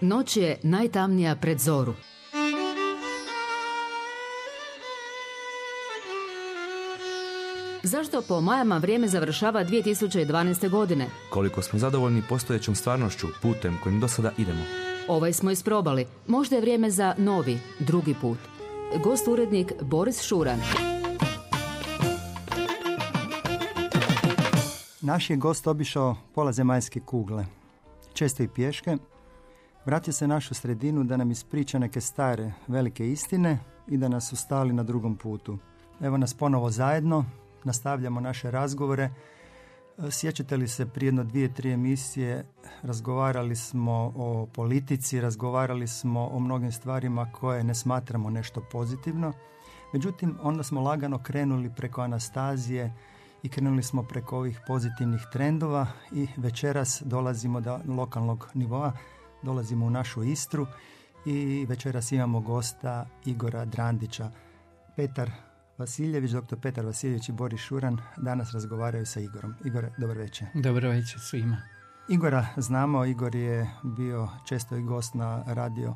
Noć je najtamnija pred zoru. Zašto po majama vrijeme završava 2012. godine? Koliko smo zadovoljni postojećom stvarnošću putem kojim do sada idemo. Ovaj smo isprobali. Možda je vrijeme za novi, drugi put. Gost urednik Boris Šuran. Naš je gost obišao pola zemaljske kugle, često i pješke. Vratio se našu sredinu da nam ispriča neke stare, velike istine i da nas ustali na drugom putu. Evo nas ponovo zajedno, nastavljamo naše razgovore. Sjećate li se prije jedno dvije, tri emisije razgovarali smo o politici, razgovarali smo o mnogim stvarima koje ne smatramo nešto pozitivno. Međutim, onda smo lagano krenuli preko Anastazije, i krenuli smo preko ovih pozitivnih trendova i večeras dolazimo do lokalnog nivoa, dolazimo u našu Istru i večeras imamo gosta Igora Drandića. Petar Vasiljević, doktor Petar Vasiljević i Boris Šuran danas razgovaraju sa Igorom. Igor, dobar večer. Dobar večer svima. Igora znamo, Igor je bio često i gost na radio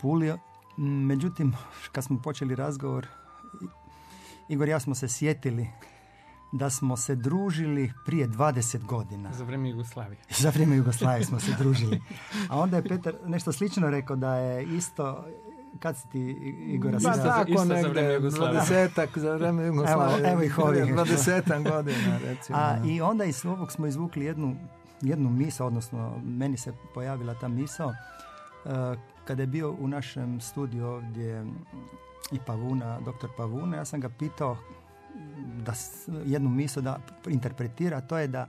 Pulio. Međutim, kad smo počeli razgovor, Igor ja smo se sjetili da smo se družili prije 20 godina. Za vrijeme Jugoslavije. Za vrijeme Jugoslavije smo se družili. A onda je Petar nešto slično rekao da je isto kad si ti Igor Pa tako negdje, dvadesetak za vrijeme Jugoslavije. Evo, evo ih ovih. Dvadesetan godina, recimo. A i onda iz ovog smo izvukli jednu, jednu misao, odnosno meni se pojavila ta misao, uh, kada je bio u našem studiju ovdje i Pavuna, doktor Pavuna, ja sam ga pitao da jednu misao da interpretira, to je da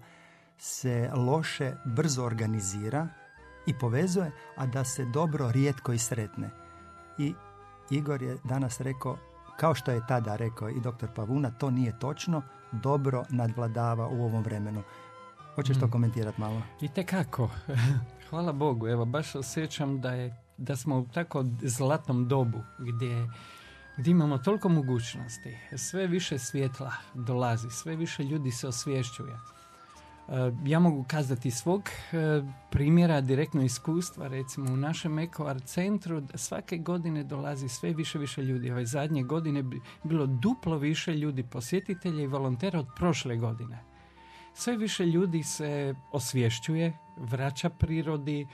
se loše brzo organizira i povezuje, a da se dobro rijetko i sretne. I Igor je danas rekao, kao što je tada rekao i doktor Pavuna, to nije točno, dobro nadvladava u ovom vremenu. Hoćeš to komentirati malo? I kako. Hvala Bogu. Evo, baš osjećam da, je, da smo u tako zlatnom dobu gdje gdje imamo toliko mogućnosti, sve više svjetla dolazi, sve više ljudi se osvješćuje. E, ja mogu kazati svog e, primjera, direktno iskustva, recimo u našem Eko centru svake godine dolazi sve više više ljudi. Ove zadnje godine bilo duplo više ljudi, posjetitelja i volontera od prošle godine. Sve više ljudi se osvješćuje, vraća prirodi,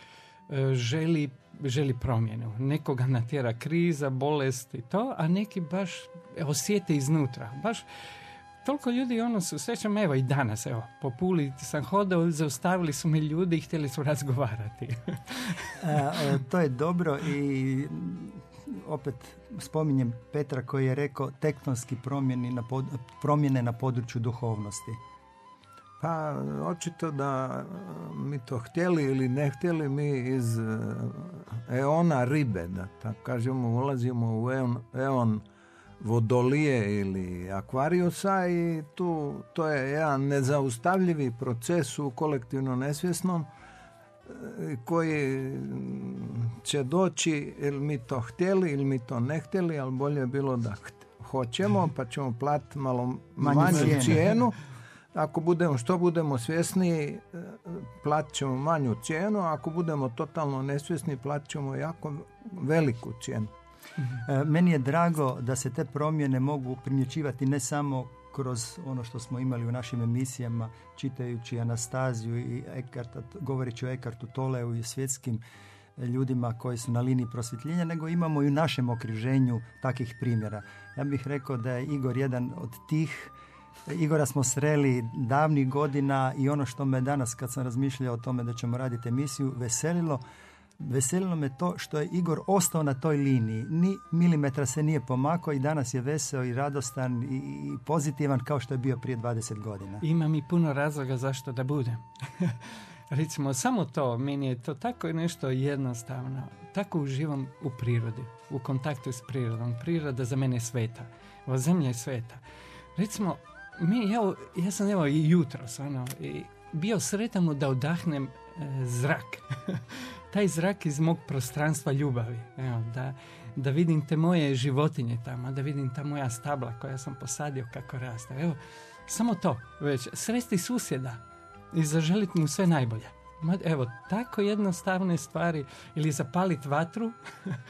želi želi promjenu. Nekoga natjera kriza, bolest i to, a neki baš osjete iznutra. Baš toliko ljudi ono su, srećam evo i danas, evo, po Puli sam hodao, zaustavili su me ljudi i htjeli su razgovarati. e, to je dobro i opet spominjem Petra koji je rekao tektonski promjeni na promjene na području duhovnosti. Pa očito da mi to htjeli ili ne htjeli mi iz e, eona ribe, da tako kažemo, ulazimo u eon, eon vodolije ili akvariusa i tu to je jedan nezaustavljivi proces u kolektivno nesvjesnom e, koji će doći ili mi to htjeli ili mi to ne htjeli, ali bolje je bilo da hoćemo pa ćemo platiti malo manju cijenu ako budemo, što budemo svjesni, e, platit ćemo manju cijenu, ako budemo totalno nesvjesni, platit ćemo jako veliku cijenu. E, meni je drago da se te promjene mogu primjećivati ne samo kroz ono što smo imali u našim emisijama, čitajući Anastaziju i Ekarta, govoreći o Ekartu Toleu i svjetskim ljudima koji su na liniji prosvjetljenja, nego imamo i u našem okruženju takvih primjera. Ja bih rekao da je Igor jedan od tih Igora smo sreli davnih godina i ono što me danas kad sam razmišljao o tome da ćemo raditi emisiju veselilo, veselilo me to što je Igor ostao na toj liniji. Ni milimetra se nije pomakao i danas je veseo i radostan i pozitivan kao što je bio prije 20 godina. Imam i puno razloga zašto da budem. Recimo, samo to, meni je to tako nešto jednostavno. Tako uživam u prirodi, u kontaktu s prirodom. Priroda za mene je sveta. Ova zemlja je sveta. Recimo, mi, ja, ja sam evo i jutro ono, i bio sretan da odahnem e, zrak. Taj zrak iz mog prostranstva ljubavi. Evo, da, da vidim te moje životinje tamo, da vidim ta moja stabla koja sam posadio kako raste. Evo, samo to već. Sresti susjeda i zaželiti mu sve najbolje. Ma, evo, tako jednostavne stvari. Ili zapaliti vatru,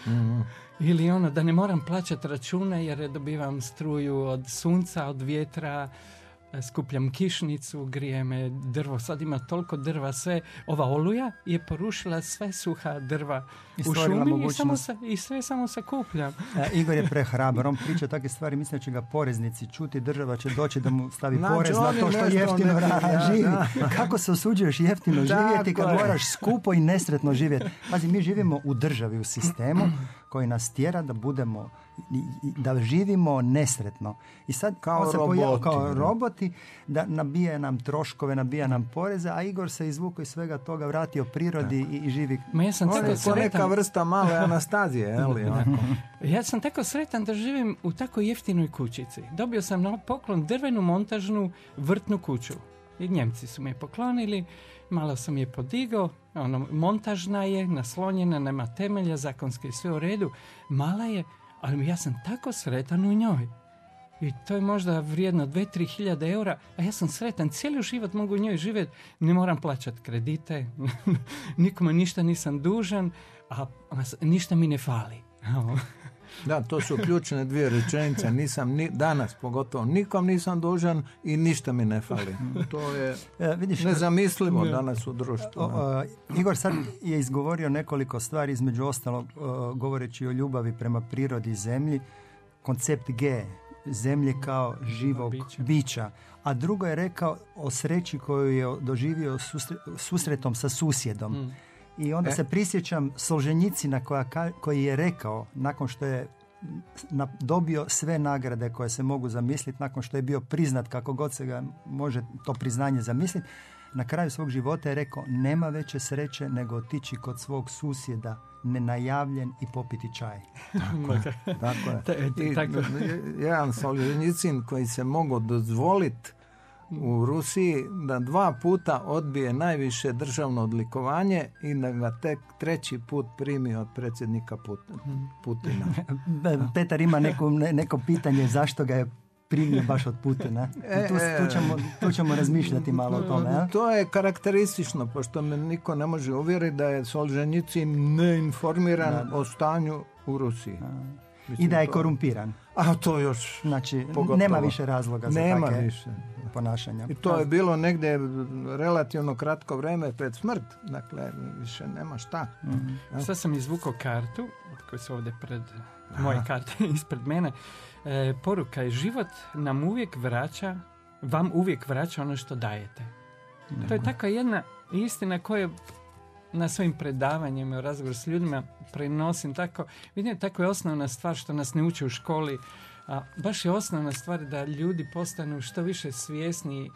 Mhm. ili ono da ne moram plaćati račune jer dobivam struju od sunca, od vjetra, skupljam kišnicu, grije me drvo. Sad ima toliko drva, sve. Ova oluja je porušila sve suha drva I u šumi i, samo sa, i sve samo sakupljam. E, Igor je prehrabar, on priča takve stvari, mislim da će ga poreznici čuti, država će doći da mu stavi Znači, porez na to što jeftino živi. da. Kako se osuđuješ jeftino živjeti kad je. moraš skupo i nesretno živjeti? Pazi, mi živimo u državi, u sistemu koji nas tjera da budemo da živimo nesretno. I sad Kao on se roboti, kao da. roboti, da nabija nam troškove, nabija nam poreze, a Igor se izvukao iz svega toga, vratio prirodi i, i živi Ma ja sam On tako je ko neka sretan. vrsta male Anastazije, je li? onako? Ja sam tako sretan da živim u tako jeftinoj kućici. Dobio sam na poklon drvenu montažnu vrtnu kuću. I Njemci su mi je poklonili, malo sam je podigao, ono, montažna je, naslonjena, nema temelja, zakonski je sve u redu. Mala je, ali ja sam tako sretan u njoj. I to je možda vrijedno 2-3 hiljade eura, a ja sam sretan, cijeli život mogu u njoj živjeti, ne moram plaćati kredite, nikome ništa nisam dužan, a, a ništa mi ne fali. Da, to su ključne dvije rečenice. Nisam ni, danas pogotovo nikom nisam dužan i ništa mi ne fali. To je E, vidiš, nezamislivo danas u društvu. O, o, Igor sad je izgovorio nekoliko stvari, između ostalog o, govoreći o ljubavi prema prirodi i zemlji, koncept G, zemlje kao živog Bića. bića. A drugo je rekao o sreći koju je doživio susre- susretom sa susjedom. Mm. I onda E. se prisjećam Solženjicina koja, koji je rekao, nakon što je na- dobio sve nagrade koje se mogu zamisliti, nakon što je bio priznat kako god se ga može to priznanje zamisliti, na kraju svog života je rekao nema veće sreće nego otići kod svog susjeda nenajavljen i popiti čaj. Tako je. Ta- I tako. jedan Solženicin koji se mogao dozvoliti u Rusiji da dva puta odbije najviše državno odlikovanje i da ga tek treći put primi od predsjednika Put- Putina. Petar ima neko, ne- neko pitanje zašto ga je primio baš od Putina. E, tu, e. tu, ćemo, tu ćemo razmišljati malo o tome. a? To je karakteristično, pošto me niko ne može uvjeriti da je Solženicin neinformiran o stanju u Rusiji. I da je to- korumpiran. A to još Znači, Pogotovo. nema više razloga za nema takve više. ponašanja. I to je bilo negdje relativno kratko vrijeme pred smrt. Dakle, više nema šta. Sad sam izvukao kartu, koju su ovdje pred moje karte ispred mene. E, poruka je život nam uvijek vraća, vam uvijek vraća ono što dajete. To je takva jedna istina koju na svojim predavanjima, u razgovoru s ljudima prenosim tako. Vidim, tako je osnovna stvar što nas ne uče u školi. A baš je osnovna stvar da ljudi postanu što više svjesni e,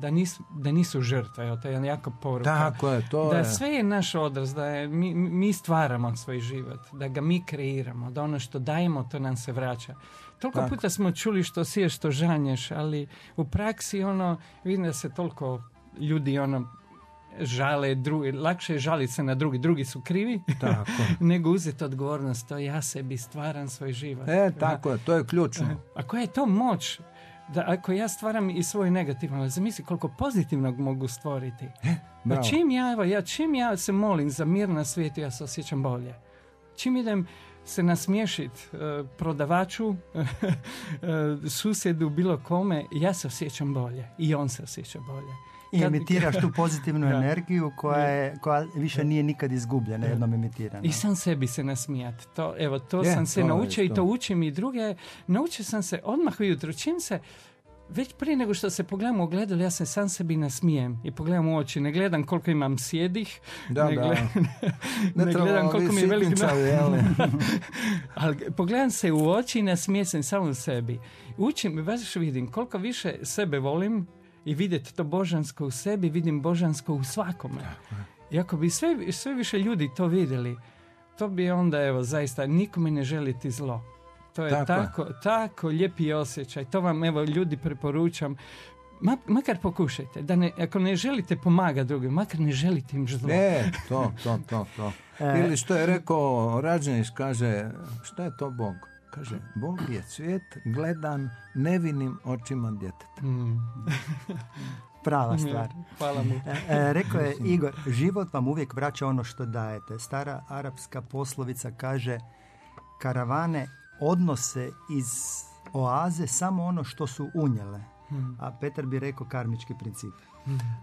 da nisu, da nisu žrtve. Evo, to je jako poruka Tako je, to da je. sve je naš odraz, da je, mi, mi stvaramo svoj život, da ga mi kreiramo, da ono što dajemo to nam se vraća. Toliko Tako. puta smo čuli što siješ, što žanješ, ali u praksi ono, vidim da se toliko ljudi ono žale drugi, lakše je žaliti se na drugi, drugi su krivi, Tako. nego uzeti odgovornost, to ja sebi stvaram svoj život. E, tako je, to je ključno. A koja je to moć? Da ako ja stvaram i svoj negativno, zamisli koliko pozitivnog mogu stvoriti. E, Bravo. Pa čim ja, evo, ja, čim ja se molim za mir na svijetu, ja se osjećam bolje. Čim idem se nasmiješit e, prodavaču, e, susjedu, bilo kome, ja se osjećam bolje. I on se osjeća bolje. I emitiraš tu pozitivnu Da. energiju koja, je, koja više nije nikad izgubljena jednom emitirana. I sam sebi se nasmijat. To, evo, to Je, sam se to naučio i to. učim i druge. Naučio sam se odmah ujutro. Čim se, već prije nego što se pogledam u ogledalo, ja se sam sebi nasmijem i pogledam u oči. Ne gledam koliko imam sjedih, Da, ne, da. gledam, Ne, gledam koliko mi je velik ali pogledam se u oči i nasmijem se samo u sebi. Učim, baš vidim koliko više sebe volim i vidjeti to božansko u sebi, vidim božansko u svakome. I ako bi sve, sve više ljudi to vidjeli, to bi onda, evo, zaista nikome ne želiti zlo. To je Tako tako, je. tako, lijepi osjećaj. To vam, evo, ljudi preporučam. Ma, makar pokušajte, da ne, ako ne želite pomagati drugim, makar ne želite im zlo. E, to, to, to, to. E. Ili što je rekao Rađenić, kaže, što je to Bog? Kaže, Bog je svijet gledan nevinim očima djeteta. Mm. prava stvar. Hvala mu. E, e, rekao je Igor, život vam uvijek vraća ono što dajete. Stara arapska poslovica kaže karavane odnose iz oaze samo ono što su unijele. A Petar bi rekao karmički princip.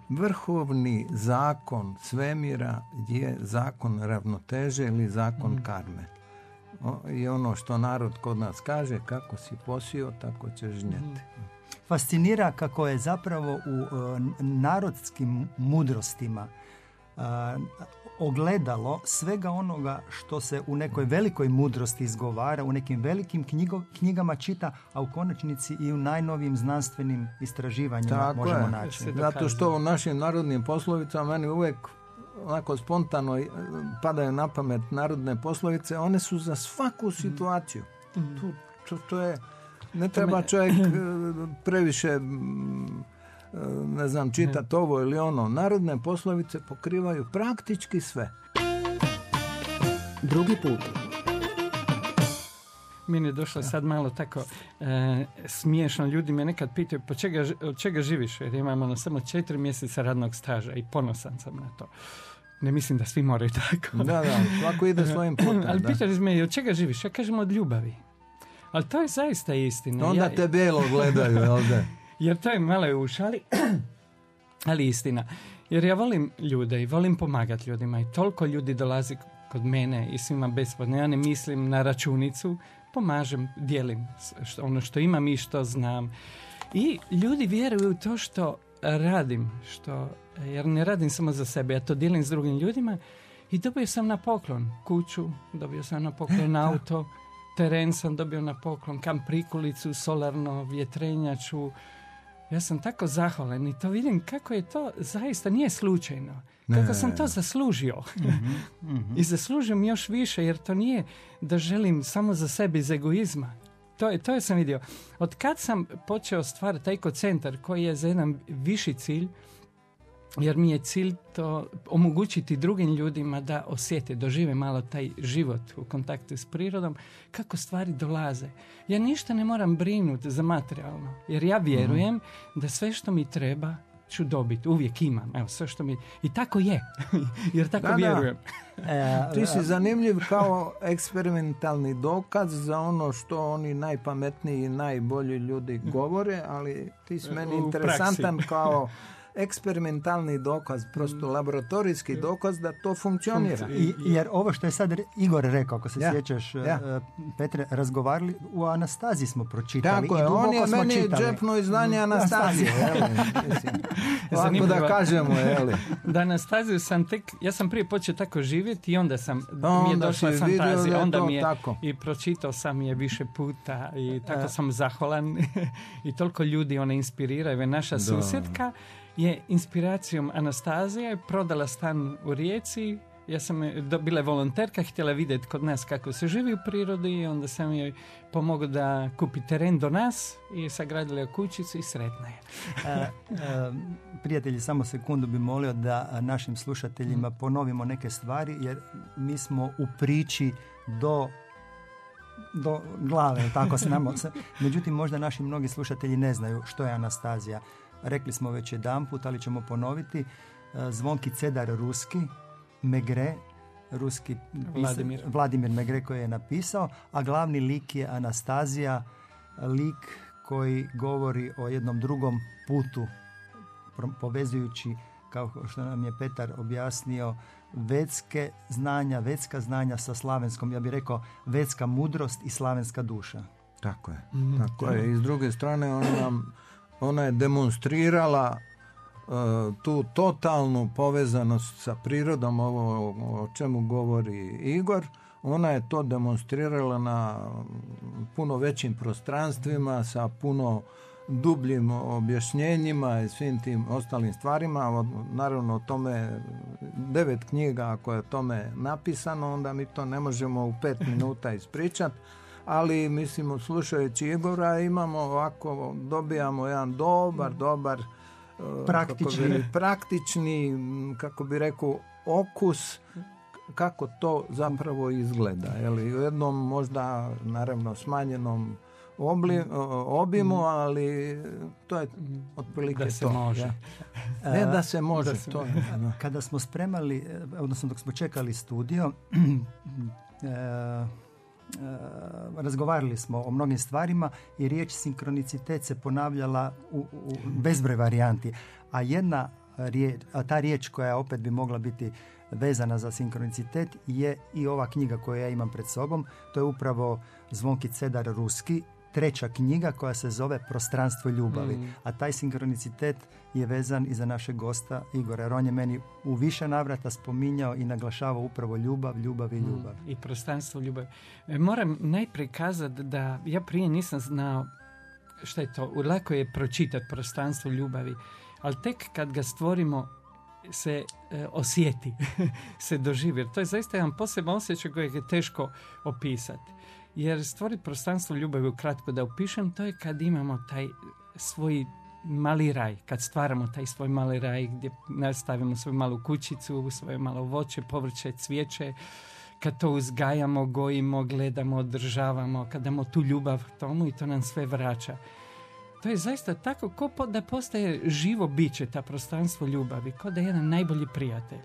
Vrhovni zakon svemira je zakon ravnoteže ili zakon karme. O, I ono što narod kod nas kaže, kako si posio, tako ćeš žnjeti. Fascinira kako je zapravo u e, narodskim mudrostima e, ogledalo svega onoga što se u nekoj velikoj mudrosti izgovara, u nekim velikim knjigo- knjigama čita, a u konačnici i u najnovijim znanstvenim istraživanjima Tako možemo je. naći. Zato što u našim narodnim poslovicama meni uvijek onako spontano e, padaju na pamet narodne poslovice, one su za svaku situaciju. Tu, to, to je, ne treba čovjek e, previše e, ne znam, čitati ovo ili ono. Narodne poslovice pokrivaju praktički sve. Drugi put. Meni je došlo sad malo tako e, smiješno. Ljudi me nekad pitaju po čega, od čega živiš? Jer imam ono samo četiri mjeseca radnog staža i ponosan sam na to. Ne mislim da svi moraju tako. Da, da, svako ide svojim putem. Ali pitali me od čega živiš? Ja kažem od ljubavi. Ali to je zaista istina. Onda Ja- te bijelo gledaju, jel da? Jer to je malo u šali, ali istina. Jer ja volim ljude i volim pomagati ljudima i toliko ljudi dolazi kod mene i svima besplatno. Ja ne mislim na računicu, pomažem, dijelim što, ono što imam i što znam. I ljudi vjeruju u to što radim, što, jer ne radim samo za sebe, ja to dijelim s drugim ljudima i dobio sam na poklon kuću, dobio sam na poklon auto, teren sam dobio na poklon, kam prikulicu, solarno, vjetrenjaču, ja sam tako zahvalan i to vidim kako je to zaista nije slučajno. Kako Ne. sam to zaslužio. I zaslužujem još više jer to nije da želim samo za sebe iz egoizma. To je, to je sam vidio. Od kad sam počeo stvarati taj centar koji je za jedan viši cilj, jer mi je cilj to omogućiti drugim ljudima da osjete, dožive malo taj život u kontaktu s prirodom, kako stvari dolaze. Ja ništa ne moram brinuti za materijalno, jer ja vjerujem da sve što mi treba ću dobiti, uvijek imam, evo sve što mi, i tako je, jer tako Da, da. vjerujem. E, Ti si zanimljiv kao eksperimentalni dokaz za ono što oni najpametniji i najbolji ljudi govore, ali ti si meni U interesantan kao eksperimentalni dokaz, prosto laboratorijski dokaz da to funkcionira. I, jer ovo što je sad Igor rekao, ako se Ja, sjećaš, ja. e, Petre, razgovarali, u Anastaziji smo pročitali Tako i je, on je meni čitali. džepno izdanje Anastazije. jeli, mislim. Ovako da kažemo, jeli. Da Anastaziju sam tek, ja sam prije počeo tako živjeti i onda sam, mi je Onda došla fantazija, je onda to mi je tako. i pročitao sam je više puta i tako E. sam zahvalan i toliko ljudi ona inspirira. Evo, naša susjedka je inspiracijom Anastazije prodala stan u Rijeci ja sam je- do- bila je volonterka, htjela vidjeti kod nas kako se živi u prirodi i onda sam joj pomogao da kupi teren do nas i sagradila je kućicu i sretna je. E, e, prijatelji, samo sekundu bi molio da našim slušateljima ponovimo neke stvari, jer mi smo u priči do do glave, tako se. Međutim, možda naši mnogi slušatelji ne znaju što je Anastazija. Rekli smo već jedanput, ali ćemo ponoviti. E, Zvonki Cedar Ruski, Megre, ruski pisa- Vladimir. Vladimir Megre koji je napisao, a glavni lik je Anastazija, lik koji govori o jednom drugom putu povezujući kao što nam je Petar objasnio vetske znanja, vetska znanja sa slavenskom, ja bih rekao vetska mudrost i slavenska duša. Tako je. Tako je. I s druge strane ona, nam, ona je demonstrirala e, tu totalnu povezanost sa prirodom, ovo o čemu govori Igor. Ona je to demonstrirala na puno većim prostranstvima, sa puno dubljim objašnjenjima i svim tim ostalim stvarima. Naravno o tome devet knjiga ako je o tome napisano, onda mi to ne možemo u pet minuta ispričati ali mislimo slušajući Igora imamo ovako, dobijamo jedan dobar, dobar e, Praktični. kako bi, praktični, m, kako bi rekao, okus kako to zapravo izgleda. Je li, u jednom možda naravno smanjenom obli, obimu, ali to je otprilike da se to. može. Ne da se može, to je. Kada smo spremali, odnosno dok smo čekali studio, razgovarali smo o mnogim stvarima i riječ sinkronicitet se ponavljala u, u bezbroj varijanti. A jedna riječ, a ta riječ koja opet bi mogla biti vezana za sinkronicitet je i ova knjiga koju ja imam pred sobom. To je upravo Zvonki Cedar Ruski, treća knjiga koja se zove Prostranstvo ljubavi. Mm. A taj sinkronicitet je vezan i za našeg gosta Igora. Jer on je meni u više navrata spominjao i naglašavao upravo ljubav, ljubav i mm. ljubav. I prostranstvo ljubavi. E, moram najprije kazati da ja prije nisam znao što je to. Lako je pročitati prostranstvo ljubavi. Ali tek kad ga stvorimo se e, osjeti, se doživi. Jer to je zaista jedan poseban osjećaj kojeg je teško opisati. Jer stvoriti prostranstvo ljubavi, kratko da opišem, to je kad imamo taj svoj mali raj, kad stvaramo taj svoj mali raj gdje nastavimo svoju malu kućicu, svoje malo voće, povrće, cvijeće, kad to uzgajamo, gojimo, gledamo, održavamo, kad damo tu ljubav tomu i to nam sve vraća. To je zaista tako ko da postaje živo biće, ta prostranstvo ljubavi, kao da je jedan najbolji prijatelj.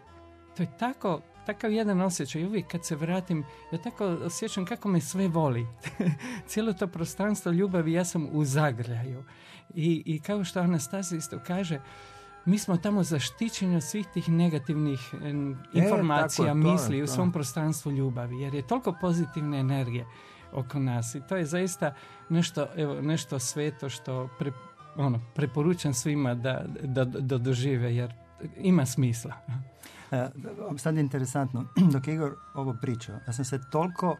To je tako, takav jedan osjećaj. Uvijek kad se vratim, ja tako osjećam kako me sve voli. Cijelo to prostranstvo ljubavi, ja sam u zagrljaju. I, i kao što Anastasija isto kaže, mi smo tamo zaštićeni od svih tih negativnih informacija, e, misli u svom prostranstvu ljubavi, jer je toliko pozitivne energije oko nas. I to je zaista nešto, evo, nešto sveto što pre, ono, preporučam svima da, da, da dožive, jer ima smisla. E, sad je interesantno, dok je Igor ovo pričao, ja sam se toliko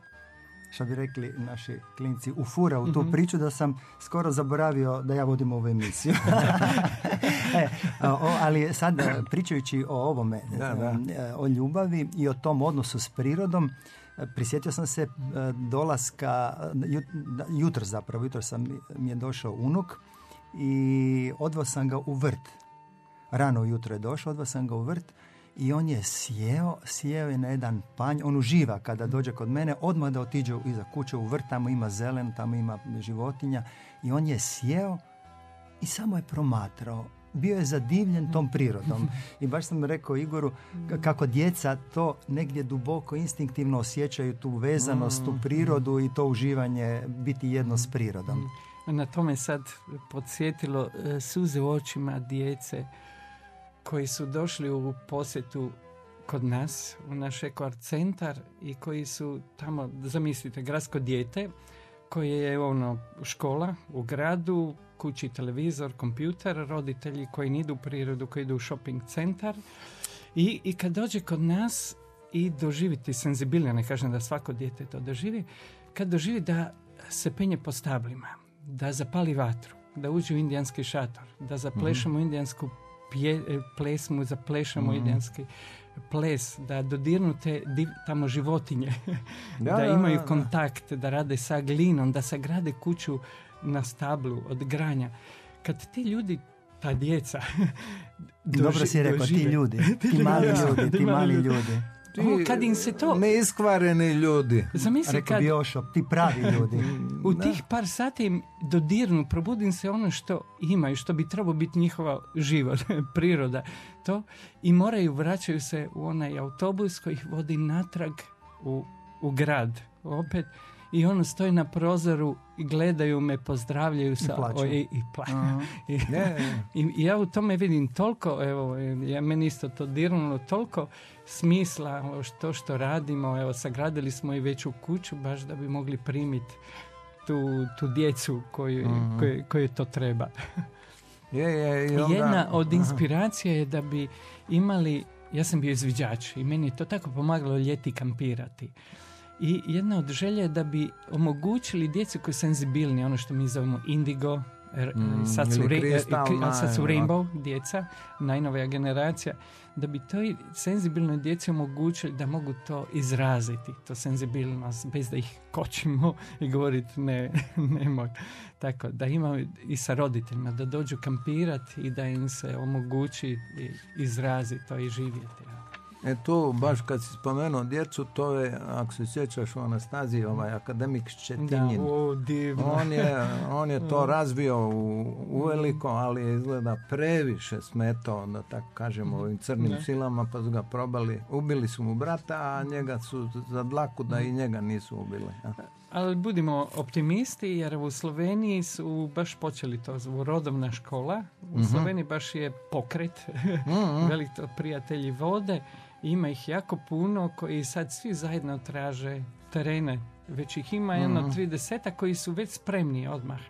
što bi rekli naši klinci, ufura u tu mhm. priču da sam skoro zaboravio da ja vodim ovu emisiju. e, ali sad pričajući o ovome, da, e, o ljubavi i o tom odnosu s prirodom, prisjetio sam se e, dolaska, jutro zapravo, jutro sam mi je došao unuk i odveo sam ga u vrt. Rano jutro je došao, odveo sam ga u vrt i on je sjeo, sjeo je na jedan panj, on uživa kada dođe kod mene, odmah da otiđe iza kuće u vrt, tamo ima zelen, tamo ima životinja i on je sjeo i samo je promatrao. Bio je zadivljen tom prirodom. I baš sam rekao Igoru kako djeca to negdje duboko instinktivno osjećaju tu vezanost, tu prirodu i to uživanje biti jedno s prirodom. Na tome sad podsjetilo e, suze u očima djece koji su došli u posjetu kod nas, u naš ekvar centar i koji su tamo, zamislite, gradsko dijete koje je ono škola u gradu, kući televizor, kompjuter, roditelji koji ne idu u prirodu, koji idu u shopping centar. I, i kad dođe kod nas i doživiti senzibilno, ne kažem da svako dijete to doživi, kad doživi da se penje po stablima, da zapali vatru, da uđe u indijanski šator, da zaplešemo mm indijansku pje, e, ples mu zaplešamo mm. indijanski ples, da dodirnu te tamo životinje, da, imaju kontakt, da rade sa glinom, da sagrade kuću na stablu od granja. Kad ti ljudi ta djeca Dobro si rekao, ti ljudi, ti mali ljudi, ti mali ljudi ti kad im se to... Neiskvareni ljudi. Zamisli Rekao kad... bi ti pravi ljudi. U tih par sati im dodirnu, probudim se ono što imaju, što bi trebalo biti njihova život, priroda. To i moraju, vraćaju se u onaj autobus koji ih vodi natrag u, u grad. Opet i ono stoji na prozoru i gledaju me, pozdravljaju sa, i, i, I, I, ja u tome vidim toliko, evo, ja meni isto to dirnulo, toliko smisla to što radimo, evo, sagradili smo i veću kuću baš da bi mogli primiti tu, tu djecu koju, uh to treba. Je, je, i onda... Jedna od inspiracija je da bi imali, ja sam bio izviđač i meni je to tako pomagalo ljeti kampirati. I jedna od želja je da bi omogućili djeci koji su senzibilni, ono što mi zovemo indigo, mm, sad, su sad su rainbow djeca, najnovija generacija, da bi toj senzibilnoj djeci omogućili da mogu to izraziti, to senzibilnost, bez da ih kočimo i govoriti ne, nemoj. Tako, da imaju i sa roditeljima, da dođu kampirati i da im se omogući izraziti to i živjeti. E tu, baš kad si spomenuo djecu, to je, ako se sjećaš u Anastaziji, ovaj akademik Ščetinjin. o, divno. On je, on je to razvio u, uveliko, ali je izgleda previše smetao, da tako kažemo, ovim crnim silama, pa su ga probali, ubili su mu brata, a njega su za dlaku da i njega nisu ubili. ja. Ali budimo optimisti jer u Sloveniji su baš počeli to zvu rodovna škola. U Sloveniji baš je pokret, velik to prijatelji vode. Ima ih jako puno koji sad svi zajedno traže terene. Već ih ima jedno 30 koji su već spremni odmah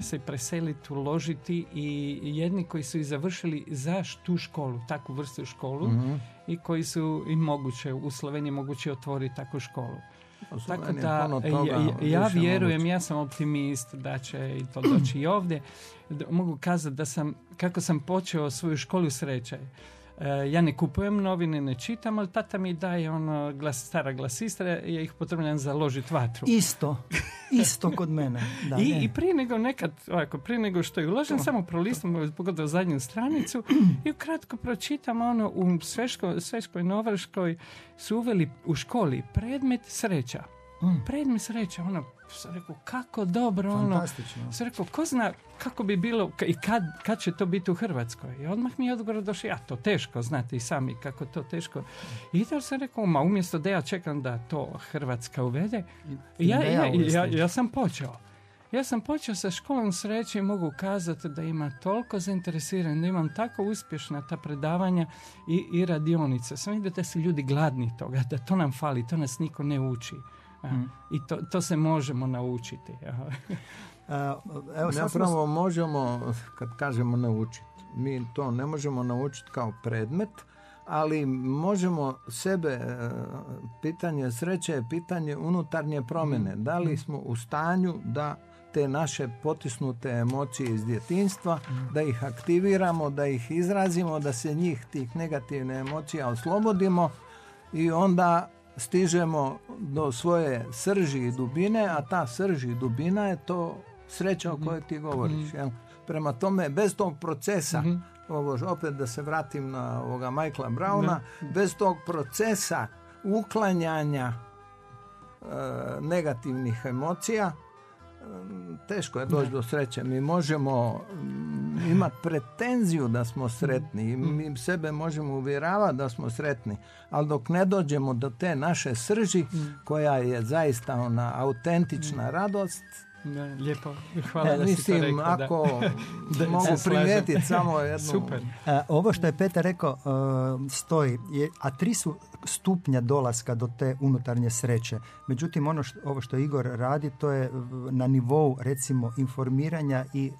se preseliti, uložiti i jedni koji su i završili za tu školu, takvu vrstu školu i koji su i moguće, u Sloveniji moguće otvoriti takvu školu. Tako da puno ja- toga ja, ja više vjerujem, moguće. ja sam optimist da će i to doći i ovdje. Mogu kazati da sam, kako sam počeo svoju školu sreće. E, ja ne kupujem novine, ne čitam, ali tata mi daje ono glas, stara glasistra, ja ih potrebujem založiti vatru. Isto, isto kod mene. Da, I, ne. I prije nego nekad, ovako, prije nego što je uložen, samo prolistam, pogotovo zadnju stranicu i ukratko pročitam ono u Sveško, Sveškoj Novrškoj su uveli u školi predmet sreća. Mm. Predmet sreća, ono, sam rekao, kako dobro, ono, sam rekao, ko zna kako bi bilo i kad, kad će to biti u Hrvatskoj. I odmah mi je odgovor došao, ja to teško, znate i sami kako to teško. I da sam rekao, ma umjesto da ja čekam da to Hrvatska uvede, I ja, ja ja, ja sam počeo. Ja sam počeo sa školom sreće i mogu kazati da ima toliko zainteresiran, da imam tako uspješna ta predavanja i, i radionice. Sam vidio da su ljudi gladni toga, da to nam fali, to nas niko ne uči. Mm. I to, to se možemo naučiti. evo, sad smo- Zapravo možemo, kad kažemo naučiti, mi to ne možemo naučiti kao predmet, ali možemo sebe, e, pitanje sreće je pitanje unutarnje promjene. Da li smo u stanju da te naše potisnute emocije iz djetinstva, da ih aktiviramo, da ih izrazimo, da se njih, tih negativne emocija oslobodimo i onda stižemo do svoje srži i dubine, a ta srži i dubina je to sreća o kojoj ti govoriš. jel? Prema tome, bez tog procesa, ovo opet da se vratim na ovoga Michaela Browna, bez tog procesa uklanjanja e, negativnih emocija, em, teško je doći do sreće. Mi možemo mm, imati pretenziju da smo sretni i mi sebe možemo uvjeravati da smo sretni, ali dok ne dođemo do te naše srži koja je zaista ona autentična radost, Da, lijepo, hvala e, da si to rekao. da. ako Da, mogu primijetiti samo jednu... Super. A, ovo što je Petar rekao e, stoji, je, a tri su stupnja dolaska do te unutarnje sreće. Međutim, ono što, ovo što Igor radi, to je na nivou recimo informiranja i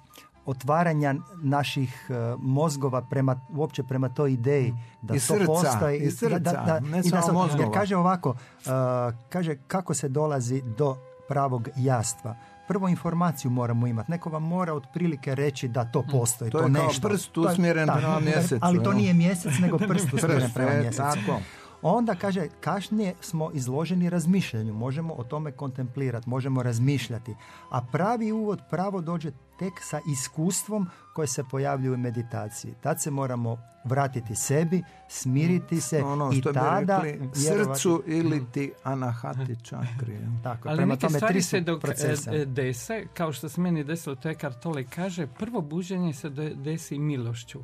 otvaranja naših e, mozgova prema, uopće prema toj ideji da I to srca, postoji. i srca, ne i da samo se- mozgova. Jer kaže ovako, e, kaže kako se dolazi do pravog jastva. Prvo informaciju moramo imati. Neko vam mora otprilike reći da to postoji. To To, je kao nešto. prst To je- usmjeren prema mjesecu, Ali to nije mjesec, nego prst usmjeren Prst, prema e, mjesecu. tako. Onda kaže, kasnije smo izloženi razmišljanju, možemo o tome kontemplirati, možemo razmišljati. A pravi uvod pravo dođe tek sa iskustvom koje se pojavljuje u meditaciji. Tad se moramo vratiti sebi, smiriti se ono i što bi tada rekli, srcu ili ti anahati čakri. Tako, Ali prema neke tome stvari se dok procesa. e, e, dese, kao što se meni desilo, to je Kartole kaže, prvo buđenje se de- desi milošću.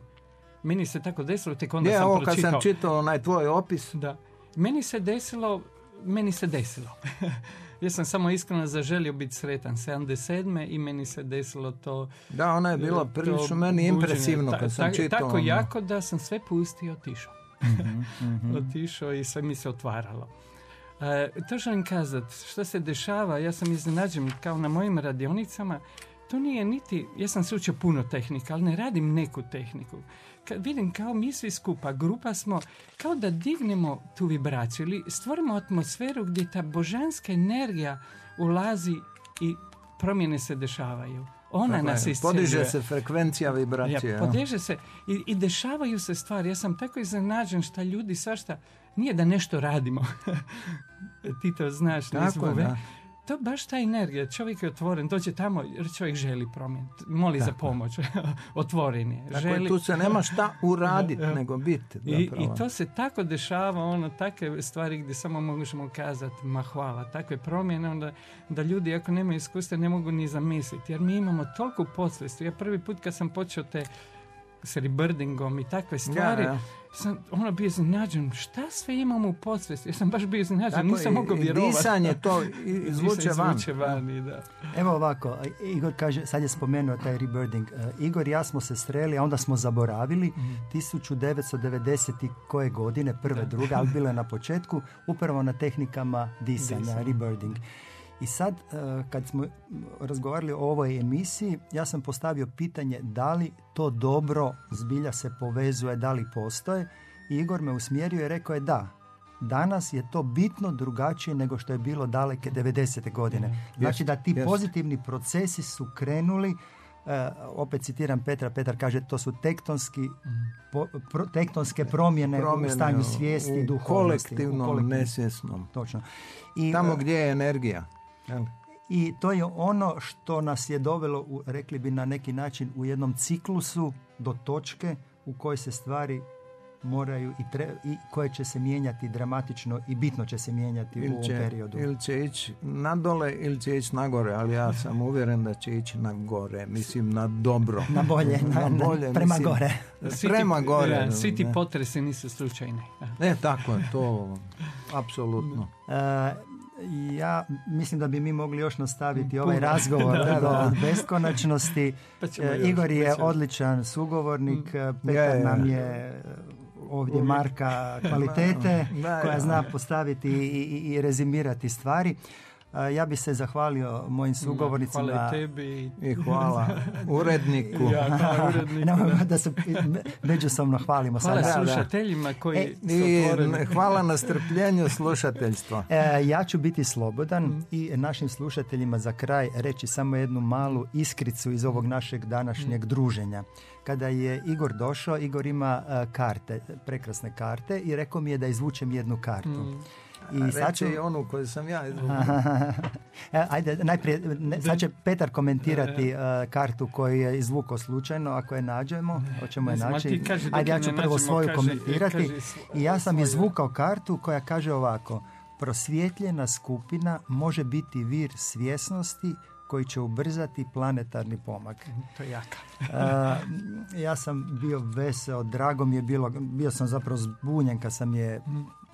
Meni se tako desilo, tek onda Je, sam ovo kad pročitao. sam čitao onaj tvoj opis, Da. Meni se desilo, meni se desilo. ja sam samo iskreno zaželio biti sretan 77. i meni se desilo to da, ona je bila prilično meni buđenje. impresivno Ta- kad sam ta- čitao. Tako ono. jako da sam sve pustio i otišao. Mhm, Otišao i sve mi se otvaralo. E, to želim kazati, što se dešava, ja sam iznenađen kao na mojim radionicama, to nije niti, ja sam se učio puno tehnika, ali ne radim neku tehniku. Kad vidim kao mi svi skupa, grupa smo, kao da dignemo tu vibraciju ili stvorimo atmosferu gdje ta božanska energija ulazi i promjene se dešavaju. Ona Tako je, nas iscijeljuje. Podiže se frekvencija vibracije. Ja, podiže se i, i dešavaju se stvari. Ja sam tako iznenađen šta ljudi svašta, nije da nešto radimo. Ti to znaš, Tako je, da. To baš ta energija, čovjek je otvoren, dođe tamo jer čovjek želi promijeniti, moli za pomoć, otvoren je. Dakle, želi... tu se nema šta uraditi, nego biti. I, I to se tako dešava, ono, takve stvari gdje samo možemo kazati, ma hvala, takve promjene, onda da ljudi ako nemaju iskustva ne mogu ni zamisliti, jer mi imamo toliko podsvesti. Ja prvi put kad sam počeo te s rebirdingom i takve stvari, ja, sam ono bio iznenađen, šta sve imamo u podsvesti? Ja sam baš bio iznenađen, nisam mogao vjerovati. Disanje to izvuče van. van da. Evo ovako, Igor kaže, sad je spomenuo taj rebirding. Uh, Igor i ja smo se streli, a onda smo zaboravili mm. 1990. koje godine, prve, da. druge, ali bilo je na početku, upravo na tehnikama disanja, Disanje. rebirding. I sad, e, kad smo razgovarali o ovoj emisiji, ja sam postavio pitanje da li to dobro zbilja se povezuje, da li postoje. I Igor me usmjerio i rekao je da, danas je to bitno drugačije nego što je bilo daleke 90. godine. Mhm. Znači da ti pozitivni procesi su krenuli Uh, opet citiram Petra, Petar kaže to su tektonski, pro, tektonske promjene, promjene, u stanju svijesti, u duhovnosti. Kolektivnom, u kolektivnom, nesvjesnom. Točno. I, Tamo gdje je energija. I to je ono što nas je dovelo, u, rekli bi na neki način, u jednom ciklusu do točke u kojoj se stvari moraju i, tre, i koje će se mijenjati dramatično i bitno će se mijenjati il u ovom periodu. Ili će ići na dole ili će ići na gore, ali ja sam uvjeren da će ići na gore, mislim na dobro. Na bolje, na, na bolje prema mislim, gore. Prema gore. Ja, svi ti potresi nisu slučajni. Ne, tako je, to apsolutno. Uh, ja mislim da bi mi mogli još nastaviti ovaj razgovor da, do beskonačnosti. Pa e, Igor je odličan sugovornik, mm. Petar nam je ovdje marka kvalitete koja zna postaviti i, i rezimirati stvari. Ja bi se zahvalio mojim sugovornicima. Hvala tebi. I hvala uredniku. Ja, hvala uredniku. da se međusobno hvalimo. Hvala sad. slušateljima koji e, i, Hvala na strpljenju slušateljstva. E, ja ću biti slobodan mm. i našim slušateljima za kraj reći samo jednu malu iskricu iz ovog našeg današnjeg mm. druženja. Kada je Igor došao, Igor ima uh, karte, prekrasne karte i rekao mi je da izvučem jednu kartu. Mm. I sad ću... onu koju sam ja e, Ajde, najprije, ne, sad će Petar komentirati uh, kartu koju je izvukao slučajno, ako je nađemo, hoćemo je naći. Ajde, ja ću prvo svoju kaže, komentirati. I ja sam izvukao kartu koja kaže ovako. Prosvjetljena skupina može biti vir svjesnosti koji će ubrzati planetarni pomak. To je jaka. uh, ja sam bio veseo, drago mi je bilo, bio sam zapravo zbunjen kad sam je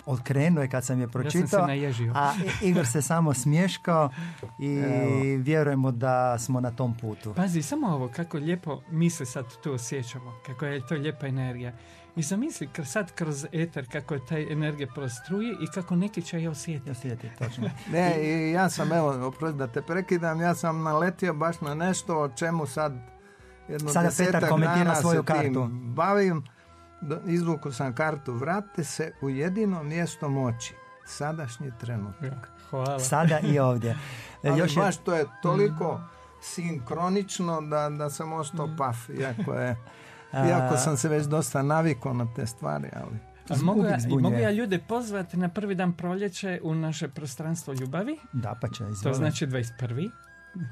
okrenuo je kad sam je pročitao, ja sam a Igor se samo smješkao i Evo. vjerujemo da smo na tom putu. Pazi, samo ovo, kako lijepo mi se sad tu osjećamo, kako je to lijepa energija. I zamisli sad kroz eter kako je taj energija prostruje i kako neki će je osjetiti. Osjetiti, točno. ne, i ja sam, evo, oprosti da te prekidam, ja sam naletio baš na nešto o čemu sad jedno Sada Petar komentira svoju kartu. Bavim izvuku sam kartu, vratite se u jedino mjesto moći, sadašnji trenutak. Hvala. Sada i ovdje. Ali Još baš to je toliko sinkronično da, da sam ostao mm. paf, iako je iako sam se već dosta navikao na te stvari, ali... mogu, ja, mogu ja ljude pozvati na prvi dan proljeće u naše prostranstvo ljubavi? Da, pa će, To znači 21.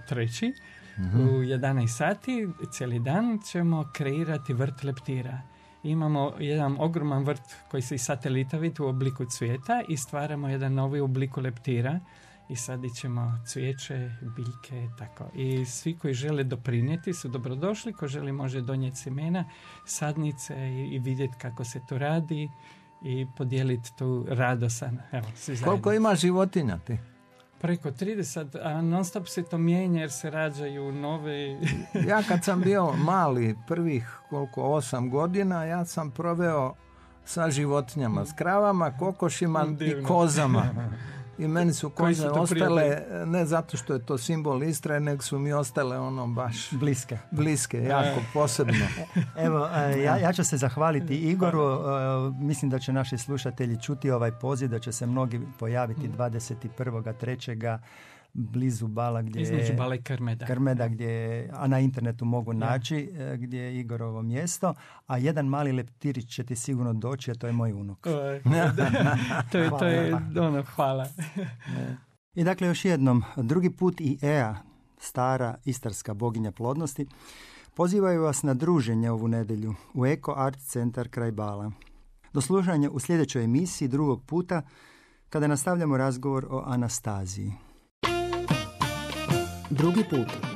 treći. Mm-hmm. U 11 sati cijeli dan ćemo kreirati vrt leptira imamo jedan ogroman vrt koji se iz satelita vidi u obliku cvijeta i stvaramo jedan novi obliku leptira i sadit ćemo cvijeće, biljke, tako. I svi koji žele doprinijeti su dobrodošli, ko želi može donijeti semena, sadnice i, i vidjeti kako se to radi i podijeliti tu radosan. Evo, svi Koliko ima životinja ti? Preko 30, a non stop se to mijenja jer se rađaju nove... ja kad sam bio mali, prvih koliko, osam godina, ja sam proveo sa životinjama, s kravama, kokošima i kozama. I meni su koze ostale, ne zato što je to simbol Istre, nego su mi ostale ono baš... Bliske. Bliske, jako, posebno. Evo, e, ja, ja ću se zahvaliti Igoru. E, mislim da će naši slušatelji čuti ovaj poziv, da će se mnogi pojaviti 21.3 mm blizu Bala gdje Između Bala i Krmeda. Krmeda gdje, a na internetu mogu naći e, gdje je Igorovo mjesto, a jedan mali leptirić će ti sigurno doći, a to je moj unuk. To je, to je ono, hvala. I dakle još jednom, drugi put i Ea, stara istarska boginja plodnosti, pozivaju vas na druženje ovu nedjelju u Eko Art Centar kraj Bala. Do slušanja u sljedećoj emisiji drugog puta kada nastavljamo razgovor o Anastaziji. drugi put.